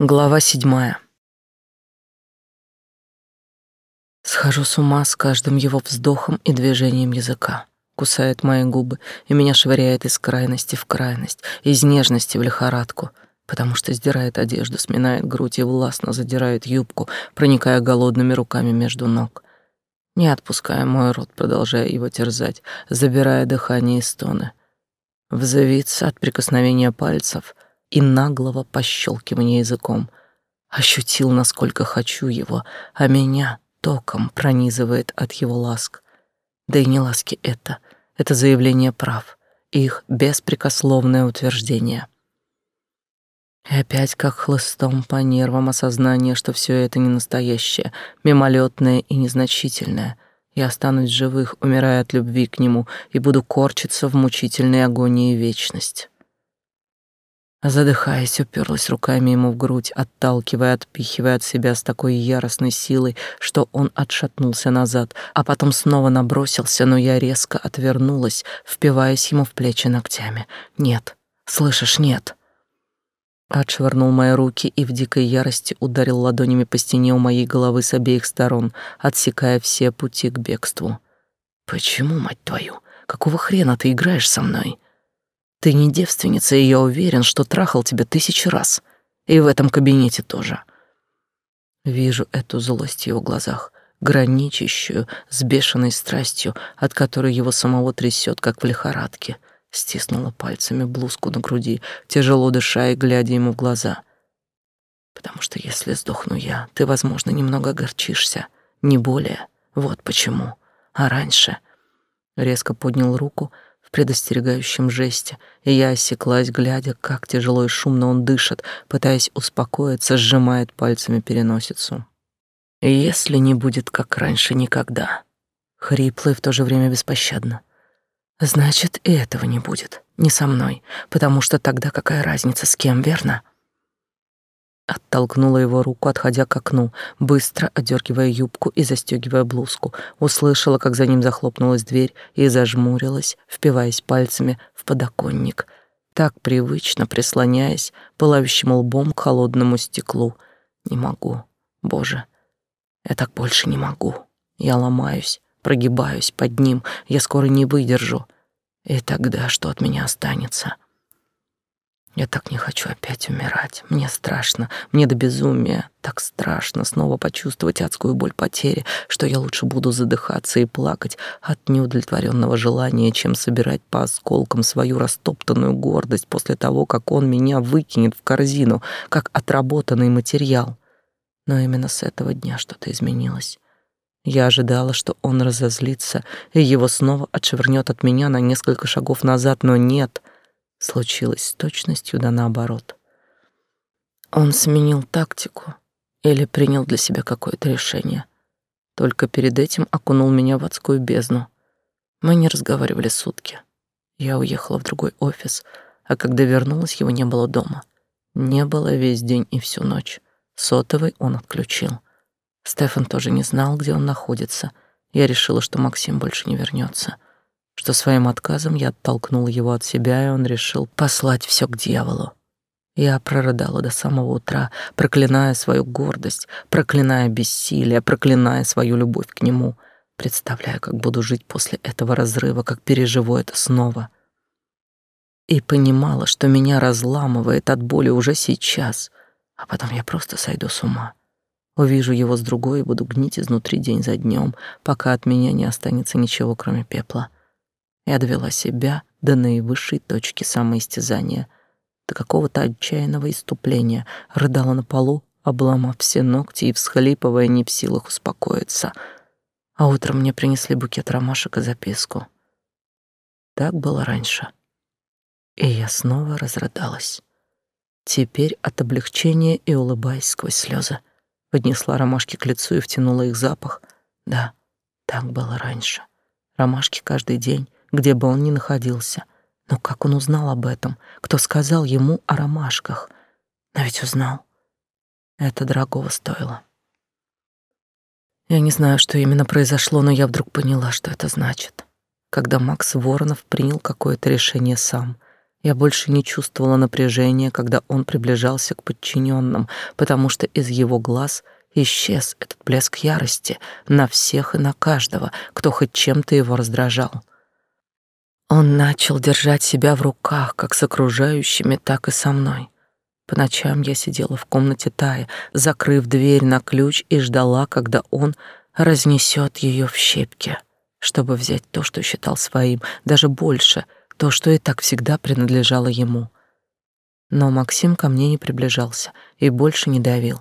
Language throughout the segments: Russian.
Глава седьмая. Схожу с ума с каждым его вздохом и движением языка. Кусает мои губы и меня швыряет из крайности в крайность, из нежности в лихорадку, потому что сдирает одежду, сминает грудь и властно задирает юбку, проникая голодными руками между ног. Не отпуская мой рот, продолжая его терзать, забирая дыхание и стоны. Взвиться от прикосновения пальцев — и наглого пощелкивания языком. Ощутил, насколько хочу его, а меня током пронизывает от его ласк. Да и не ласки это, это заявление прав, их беспрекословное утверждение. И опять как хлыстом по нервам осознание, что все это не настоящее, мимолетное и незначительное. Я останусь живых, умирая от любви к нему, и буду корчиться в мучительной агонии вечность. Задыхаясь, уперлась руками ему в грудь, отталкивая, отпихивая от себя с такой яростной силой, что он отшатнулся назад, а потом снова набросился, но я резко отвернулась, впиваясь ему в плечи ногтями. «Нет, слышишь, нет!» Отшвырнул мои руки и в дикой ярости ударил ладонями по стене у моей головы с обеих сторон, отсекая все пути к бегству. «Почему, мать твою? Какого хрена ты играешь со мной?» Ты не девственница, и я уверен, что трахал тебя тысячи раз. И в этом кабинете тоже. Вижу эту злость в его глазах, граничащую с бешеной страстью, от которой его самого трясет, как в лихорадке. Стиснула пальцами блузку на груди, тяжело дыша и глядя ему в глаза. Потому что если сдохну я, ты, возможно, немного огорчишься, не более. Вот почему. А раньше... Резко поднял руку, в предостерегающем жесте, и я осеклась, глядя, как тяжело и шумно он дышит, пытаясь успокоиться, сжимает пальцами переносицу. Если не будет как раньше никогда, хрипло и в то же время беспощадно, значит, и этого не будет, не со мной, потому что тогда какая разница с кем, верно? Оттолкнула его руку, отходя к окну, быстро одергивая юбку и застегивая блузку. Услышала, как за ним захлопнулась дверь и зажмурилась, впиваясь пальцами в подоконник, так привычно прислоняясь пылающим лбом к холодному стеклу. Не могу. Боже, я так больше не могу. Я ломаюсь, прогибаюсь под ним. Я скоро не выдержу. И тогда что от меня останется? — я так не хочу опять умирать. Мне страшно, мне до безумия. Так страшно снова почувствовать адскую боль потери, что я лучше буду задыхаться и плакать от неудовлетворенного желания, чем собирать по осколкам свою растоптанную гордость после того, как он меня выкинет в корзину, как отработанный материал. Но именно с этого дня что-то изменилось. Я ожидала, что он разозлится, и его снова отшвырнет от меня на несколько шагов назад, но нет — случилось с точностью да наоборот. Он сменил тактику или принял для себя какое-то решение. Только перед этим окунул меня в адскую бездну. Мы не разговаривали сутки. Я уехала в другой офис, а когда вернулась, его не было дома. Не было весь день и всю ночь. Сотовый он отключил. Стефан тоже не знал, где он находится. Я решила, что Максим больше не вернется что своим отказом я оттолкнула его от себя, и он решил послать все к дьяволу. Я прорыдала до самого утра, проклиная свою гордость, проклиная бессилие, проклиная свою любовь к нему, представляя, как буду жить после этого разрыва, как переживу это снова. И понимала, что меня разламывает от боли уже сейчас, а потом я просто сойду с ума. Увижу его с другой и буду гнить изнутри день за днем, пока от меня не останется ничего, кроме пепла. Я довела себя до наивысшей точки самоистязания, до какого-то отчаянного иступления, рыдала на полу, обломав все ногти и всхлипывая, не в силах успокоиться. А утром мне принесли букет ромашек и записку. Так было раньше. И я снова разрыдалась. Теперь от облегчения и улыбаясь сквозь слезы, поднесла ромашки к лицу и втянула их запах. Да, так было раньше. Ромашки каждый день, где бы он ни находился. Но как он узнал об этом? Кто сказал ему о ромашках? Но ведь узнал. Это дорогого стоило. Я не знаю, что именно произошло, но я вдруг поняла, что это значит. Когда Макс Воронов принял какое-то решение сам, Я больше не чувствовала напряжения, когда он приближался к подчиненным, потому что из его глаз исчез этот блеск ярости на всех и на каждого, кто хоть чем-то его раздражал. Он начал держать себя в руках, как с окружающими, так и со мной. По ночам я сидела в комнате Тая, закрыв дверь на ключ и ждала, когда он разнесет ее в щепки, чтобы взять то, что считал своим, даже больше — то, что и так всегда принадлежало ему. Но Максим ко мне не приближался и больше не давил.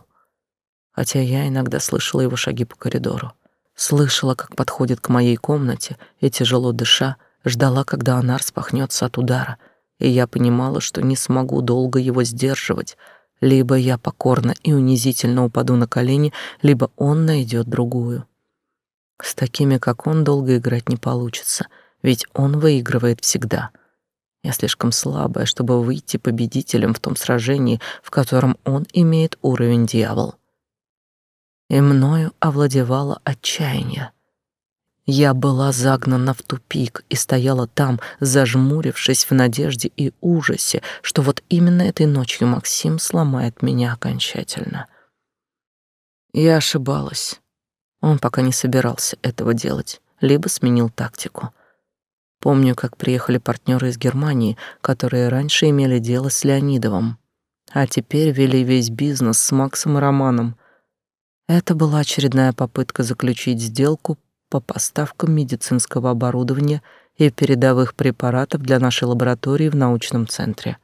Хотя я иногда слышала его шаги по коридору. Слышала, как подходит к моей комнате и, тяжело дыша, ждала, когда она распахнется от удара, и я понимала, что не смогу долго его сдерживать, либо я покорно и унизительно упаду на колени, либо он найдет другую. С такими, как он, долго играть не получится — ведь он выигрывает всегда. Я слишком слабая, чтобы выйти победителем в том сражении, в котором он имеет уровень дьявол. И мною овладевало отчаяние. Я была загнана в тупик и стояла там, зажмурившись в надежде и ужасе, что вот именно этой ночью Максим сломает меня окончательно. Я ошибалась. Он пока не собирался этого делать, либо сменил тактику. Помню, как приехали партнеры из Германии, которые раньше имели дело с Леонидовым, а теперь вели весь бизнес с Максом и Романом. Это была очередная попытка заключить сделку по поставкам медицинского оборудования и передовых препаратов для нашей лаборатории в научном центре.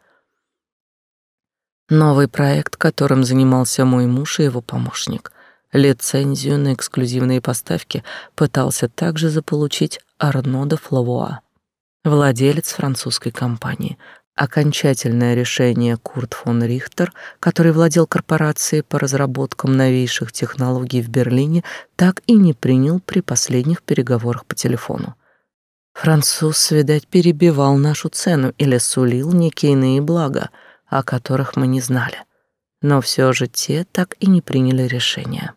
Новый проект, которым занимался мой муж и его помощник. Лицензию на эксклюзивные поставки пытался также заполучить Арно де Флавуа, владелец французской компании. Окончательное решение Курт фон Рихтер, который владел корпорацией по разработкам новейших технологий в Берлине, так и не принял при последних переговорах по телефону. Француз, видать, перебивал нашу цену или сулил некие иные блага, о которых мы не знали. Но все же те так и не приняли решения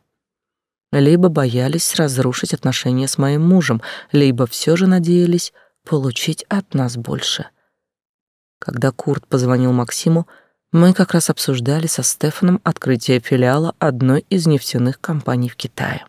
либо боялись разрушить отношения с моим мужем, либо все же надеялись получить от нас больше. Когда Курт позвонил Максиму, мы как раз обсуждали со Стефаном открытие филиала одной из нефтяных компаний в Китае.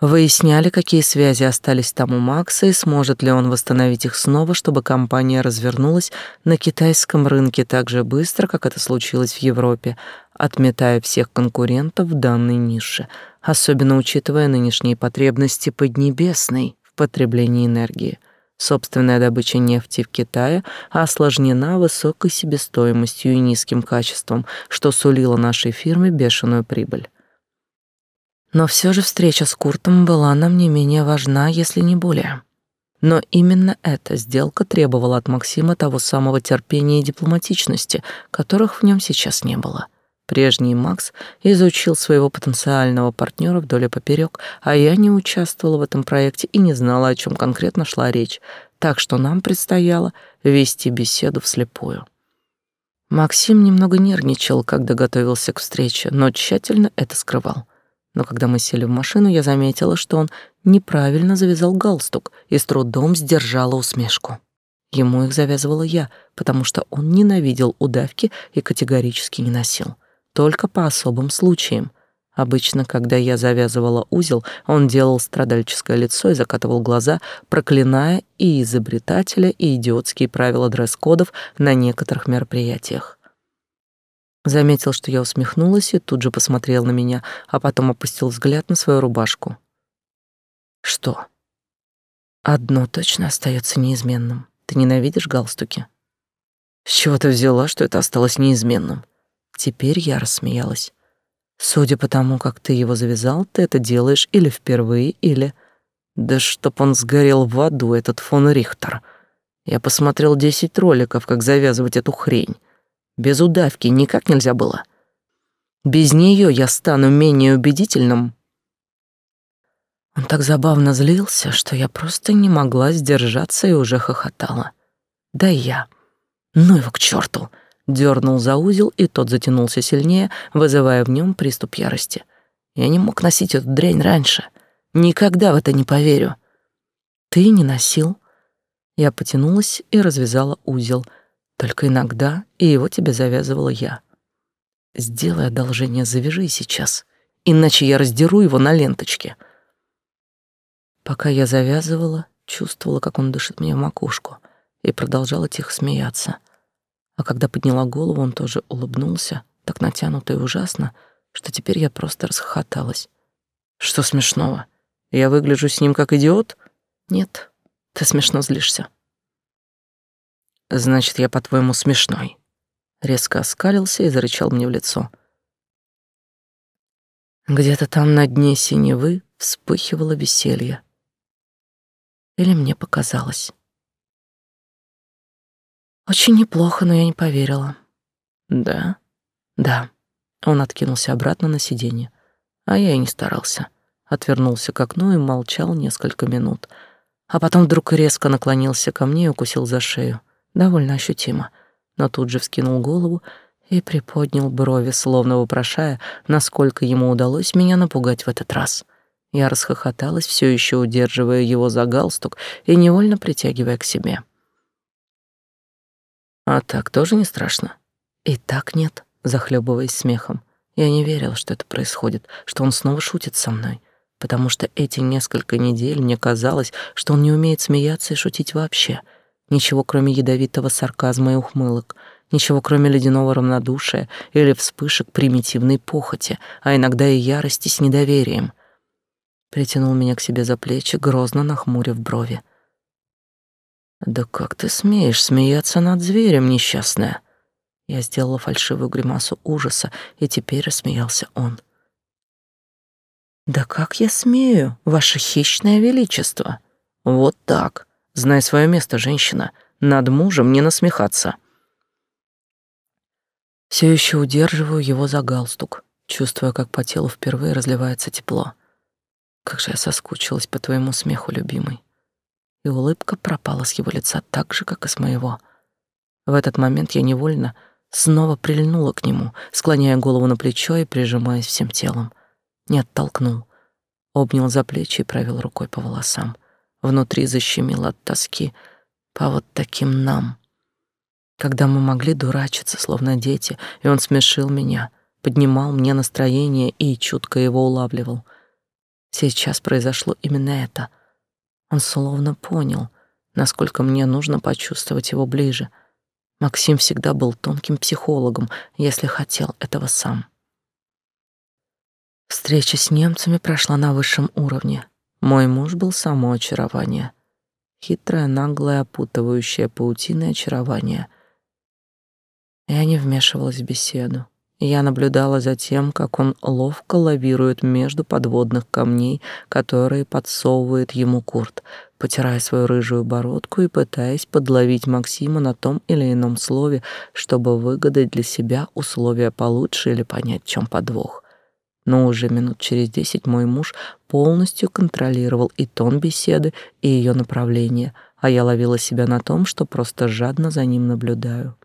Выясняли, какие связи остались там у Макса и сможет ли он восстановить их снова, чтобы компания развернулась на китайском рынке так же быстро, как это случилось в Европе, отметая всех конкурентов в данной нише, особенно учитывая нынешние потребности Поднебесной в потреблении энергии. Собственная добыча нефти в Китае осложнена высокой себестоимостью и низким качеством, что сулило нашей фирме бешеную прибыль. Но все же встреча с Куртом была нам не менее важна, если не более. Но именно эта сделка требовала от Максима того самого терпения и дипломатичности, которых в нем сейчас не было. Прежний Макс изучил своего потенциального партнера вдоль и поперек, а я не участвовала в этом проекте и не знала, о чем конкретно шла речь, так что нам предстояло вести беседу вслепую. Максим немного нервничал, когда готовился к встрече, но тщательно это скрывал но когда мы сели в машину, я заметила, что он неправильно завязал галстук и с трудом сдержала усмешку. Ему их завязывала я, потому что он ненавидел удавки и категорически не носил. Только по особым случаям. Обычно, когда я завязывала узел, он делал страдальческое лицо и закатывал глаза, проклиная и изобретателя, и идиотские правила дресс-кодов на некоторых мероприятиях. Заметил, что я усмехнулась и тут же посмотрел на меня, а потом опустил взгляд на свою рубашку. Что? Одно точно остается неизменным. Ты ненавидишь галстуки? С чего ты взяла, что это осталось неизменным? Теперь я рассмеялась. Судя по тому, как ты его завязал, ты это делаешь или впервые, или... Да чтоб он сгорел в аду, этот фон Рихтер. Я посмотрел десять роликов, как завязывать эту хрень. Без удавки никак нельзя было. Без нее я стану менее убедительным. Он так забавно злился, что я просто не могла сдержаться и уже хохотала. Да я. Ну его к черту! Дернул за узел, и тот затянулся сильнее, вызывая в нем приступ ярости. Я не мог носить эту дрянь раньше. Никогда в это не поверю. Ты не носил? Я потянулась и развязала узел — Только иногда и его тебе завязывала я. Сделай одолжение, завяжи сейчас, иначе я раздеру его на ленточке. Пока я завязывала, чувствовала, как он дышит мне в макушку, и продолжала тихо смеяться. А когда подняла голову, он тоже улыбнулся, так натянуто и ужасно, что теперь я просто расхохоталась. Что смешного? Я выгляжу с ним как идиот? Нет, ты смешно злишься. Значит, я, по-твоему, смешной. Резко оскалился и зарычал мне в лицо. Где-то там на дне синевы вспыхивало веселье. Или мне показалось. Очень неплохо, но я не поверила. Да? Да. Он откинулся обратно на сиденье, а я и не старался. Отвернулся к окну и молчал несколько минут, а потом вдруг резко наклонился ко мне и укусил за шею довольно ощутимо, но тут же вскинул голову и приподнял брови, словно вопрошая, насколько ему удалось меня напугать в этот раз. Я расхохоталась, все еще удерживая его за галстук и невольно притягивая к себе. А так тоже не страшно? И так нет, захлебываясь смехом. Я не верила, что это происходит, что он снова шутит со мной, потому что эти несколько недель мне казалось, что он не умеет смеяться и шутить вообще — Ничего, кроме ядовитого сарказма и ухмылок, ничего, кроме ледяного равнодушия или вспышек примитивной похоти, а иногда и ярости с недоверием. Притянул меня к себе за плечи, грозно нахмурив брови. «Да как ты смеешь смеяться над зверем, несчастная?» Я сделала фальшивую гримасу ужаса, и теперь рассмеялся он. «Да как я смею, ваше хищное величество? Вот так!» Знай свое место, женщина. Над мужем не насмехаться. Все еще удерживаю его за галстук, чувствуя, как по телу впервые разливается тепло. Как же я соскучилась по твоему смеху, любимый. И улыбка пропала с его лица так же, как и с моего. В этот момент я невольно снова прильнула к нему, склоняя голову на плечо и прижимаясь всем телом. Не оттолкнул, обнял за плечи и провел рукой по волосам. Внутри защемило от тоски по вот таким нам. Когда мы могли дурачиться, словно дети, и он смешил меня, поднимал мне настроение и чутко его улавливал. Сейчас произошло именно это. Он словно понял, насколько мне нужно почувствовать его ближе. Максим всегда был тонким психологом, если хотел этого сам. Встреча с немцами прошла на высшем уровне. Мой муж был само очарование. Хитрое, наглое, опутывающее паутиной очарование. Я не вмешивалась в беседу. Я наблюдала за тем, как он ловко лавирует между подводных камней, которые подсовывает ему Курт, потирая свою рыжую бородку и пытаясь подловить Максима на том или ином слове, чтобы выгадать для себя условия получше или понять, чем подвох но уже минут через десять мой муж полностью контролировал и тон беседы, и ее направление, а я ловила себя на том, что просто жадно за ним наблюдаю.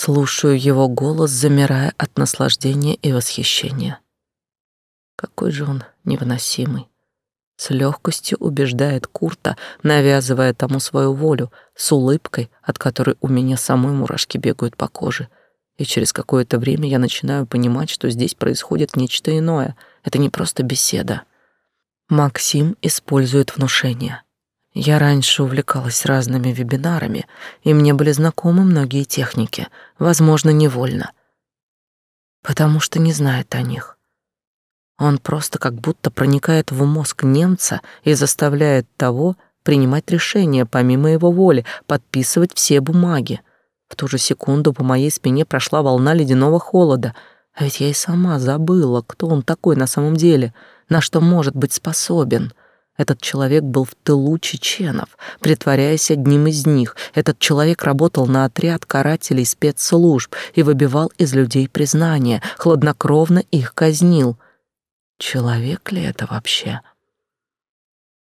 Слушаю его голос, замирая от наслаждения и восхищения. Какой же он невыносимый. С легкостью убеждает Курта, навязывая тому свою волю, с улыбкой, от которой у меня самой мурашки бегают по коже — и через какое-то время я начинаю понимать, что здесь происходит нечто иное. Это не просто беседа. Максим использует внушение. Я раньше увлекалась разными вебинарами, и мне были знакомы многие техники, возможно, невольно, потому что не знает о них. Он просто как будто проникает в мозг немца и заставляет того принимать решения помимо его воли, подписывать все бумаги. В ту же секунду по моей спине прошла волна ледяного холода. А ведь я и сама забыла, кто он такой на самом деле, на что может быть способен. Этот человек был в тылу чеченов, притворяясь одним из них. Этот человек работал на отряд карателей спецслужб и выбивал из людей признание, хладнокровно их казнил. Человек ли это вообще?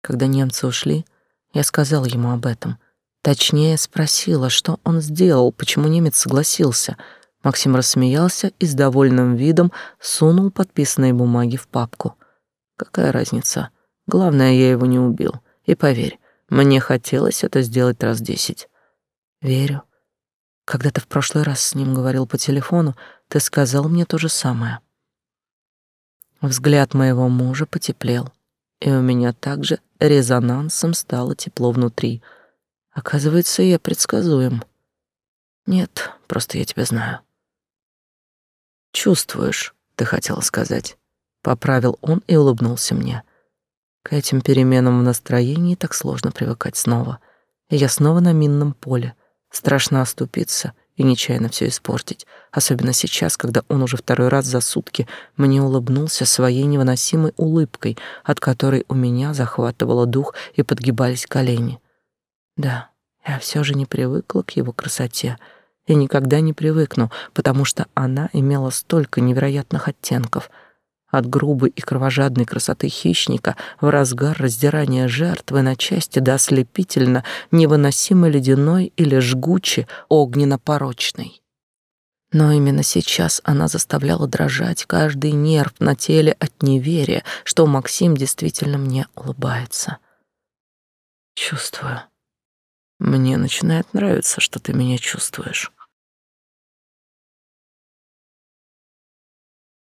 Когда немцы ушли, я сказал ему об этом — Точнее, спросила, что он сделал, почему немец согласился. Максим рассмеялся и с довольным видом сунул подписанные бумаги в папку. Какая разница? Главное, я его не убил. И поверь, мне хотелось это сделать раз десять. Верю. Когда ты в прошлый раз с ним говорил по телефону, ты сказал мне то же самое. Взгляд моего мужа потеплел, и у меня также резонансом стало тепло внутри. Оказывается, я предсказуем. Нет, просто я тебя знаю. Чувствуешь, ты хотела сказать. Поправил он и улыбнулся мне. К этим переменам в настроении так сложно привыкать снова. И я снова на минном поле. Страшно оступиться и нечаянно все испортить, особенно сейчас, когда он уже второй раз за сутки мне улыбнулся своей невыносимой улыбкой, от которой у меня захватывало дух и подгибались колени. Да, я все же не привыкла к его красоте и никогда не привыкну, потому что она имела столько невероятных оттенков — от грубой и кровожадной красоты хищника в разгар раздирания жертвы на части до ослепительно невыносимо ледяной или жгуче огненно-порочной. Но именно сейчас она заставляла дрожать каждый нерв на теле от неверия, что Максим действительно мне улыбается. Чувствую. Мне начинает нравиться, что ты меня чувствуешь.